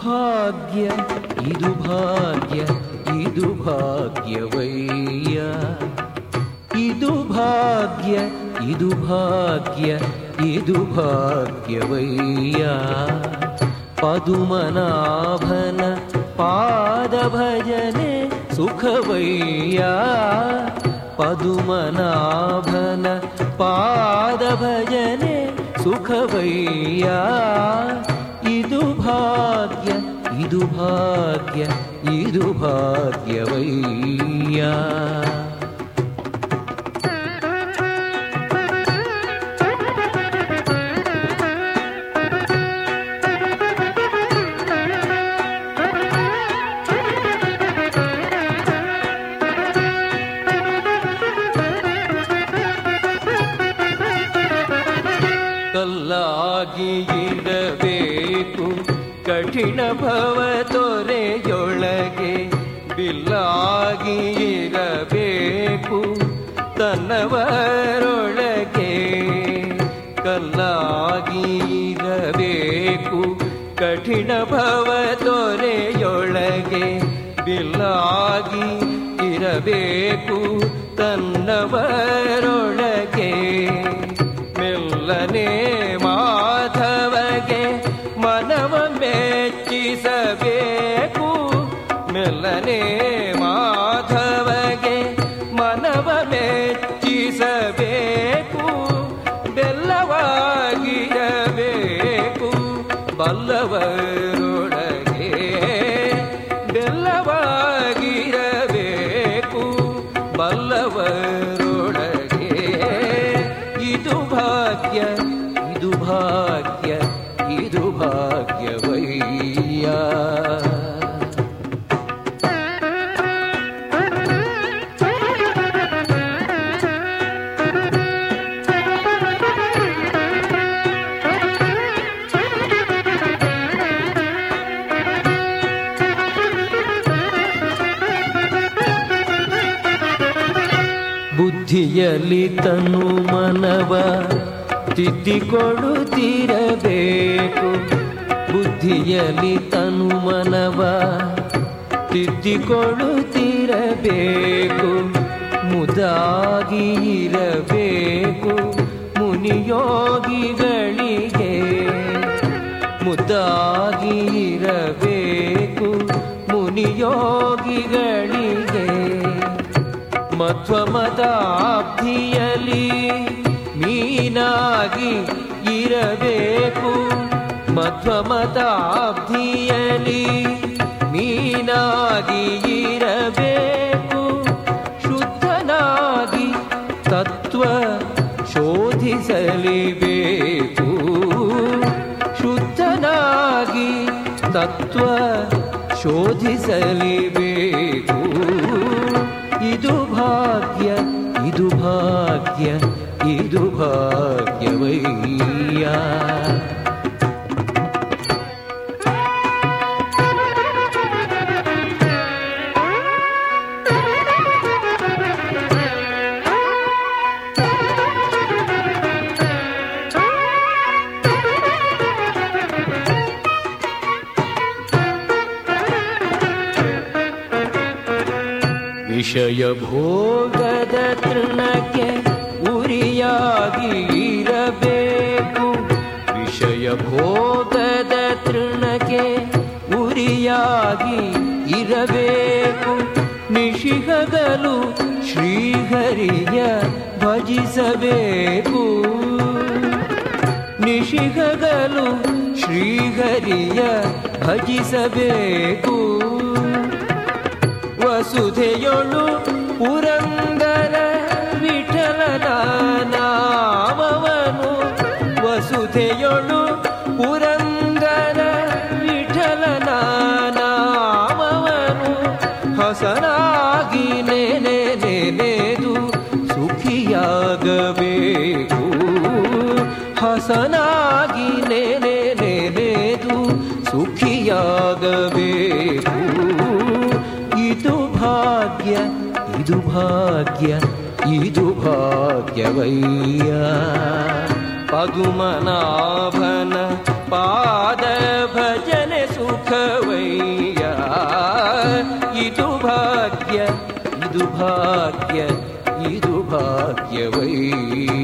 ಭಾಗ್ಯ ಇದು ಭಾಗ್ಯ ಇದು ಭಾಗ್ಯವಯ್ಯ ಇದು ಭಾಗ್ಯ ಇದು ಭಾಗ್ಯ ಇದು ಭಾಗ್ಯವಯ್ಯ ಪದುಮನಾಭನ ಪಾದ ಭಜನೆ ಸುಖವಯ್ಯ ಪದುಮನಾಭನ ಪಾದ ಭಜನೆ ಸುಖವಯ್ಯ ಇದು ಭಾಗ್ಯ ಇದು ಭಾಗ್ಯ ಇದು ಭಾಗ್ಯವಯ್ಯ. ಕಲ್ಲಾಗಿ ಇರಬೇಕು ಕಠಿಣ ಭವ ತೊರೆಯೊಳಗೆ ಬಿಲ್ಲಾಗಿ ಇರಬೇಕು ತನ್ನವರೊಳಗೆ. ಕಲ್ಲಾಗಿರಬೇಕು ಕಠಿಣ ಭವ ತೊರೆಯೊಳಗೆ ಬಿಲ್ಲಾಗಿ ಇರಬೇಕು ತನ್ನವರೊಳಗೆ. ಮೆಚ್ಚಿಸಬೇಕು ಬೆಲ್ಲವಾಗಿರಬೇಕು ಬಲ್ಲವರೊಳಗೆ ಬೆಲ್ಲವಾಗಿರಬೇಕು ಬಲ್ಲವರೊಳಗೆ ಇದು ಭಾಗ್ಯ ಇದು ಭಾಗ್ಯ ಇದು ಭಾಗ್ಯವಯ್ಯ. ಬುದ್ಧಿಯಲ್ಲಿ ತನು ಮನವ ತಿದ್ದಿಕೊಡುತ್ತಿರಬೇಕು. ಬುದ್ಧಿಯಲ್ಲಿ ತನು ಮನವ ತಿದ್ದಿಕೊಳ್ಳುತ್ತಿರಬೇಕು ಮುದಾಗಿ ಇರಬೇಕು ಮುನಿಯೋಗಿಗಳಿಗೆ. ಮುದಾಗಿ ಇರಬೇಕು ಮುನಿಯೋಗಿಗಳಿಗೆ. ಮಧ್ವಮದಾಬ್ಧಿಯಲಿ ಮೀನಾಗಿ ಇರಬೇಕು. ಮಧ್ವಮದಾಬ್ಧಿಯಲಿ ಮೀನಾಗಿ ಇರಬೇಕು. ಶುದ್ಧನಾಗಿ ತತ್ವ ಶೋಧಿಸಲಿಬೇಕು. ಶುದ್ಧನಾಗಿ ತತ್ವ ಶೋಧಿಸಲಿಬೇಕು. ಇದು ಭಾಗ್ಯ ಇದು ಭಾಗ್ಯ ಇದು ಭಾಗ್ಯವಯ್ಯ ವಿಷಯ ಭೋಗದ ತೃಣಕ್ಕೆ ಉರಿಯಾಗಿ ಇರಬೇಕು ವಿಷಯ ಭೋಗದ ತೃಣಕ್ಕೆ ಉರಿಯಾಗಿ ಇರಬೇಕು ನಿಶಿಹಗಲು ಶ್ರೀಹರಿಯ ಭಜಿಸಬೇಕು ನಿಶಿಹಗಲು ಶ್ರೀಹರಿಯ ಭಜಿಸಬೇಕು ವಸುಧೆಯೊಳು ಪುರಂದರ ವಿಠಲನ ನಾಮವನು ವಸುಧೆಯೊಳು ಪುರಂದರ ವಿಠಲನ ನಾಮವನು ಹಸನಾಗಿ ನೆನೆ ನೆನೆದು ಸುಖಿಯಾಗಬೇಕು ಹಸನಾಗಿ ನೆನೆ ನೆನೆದು ಸುಖಿಯಾಗಬೇಕು ಇದು ಭಾಗ್ಯ ಇದು ಭಾಗ್ಯ ಇದು ಭಾಗ್ಯವಯ್ಯ ಪದುಮನಾಭನ ಪಾದ ಭಜನೆ ಸುಖವಯ್ಯ ಭಾಗ್ಯವಯ್ಯ ಇದು ಭಾಗ್ಯ ಇದು ಭಾಗ್ಯ ಇದು ಭಾಗ್ಯವಯ್ಯ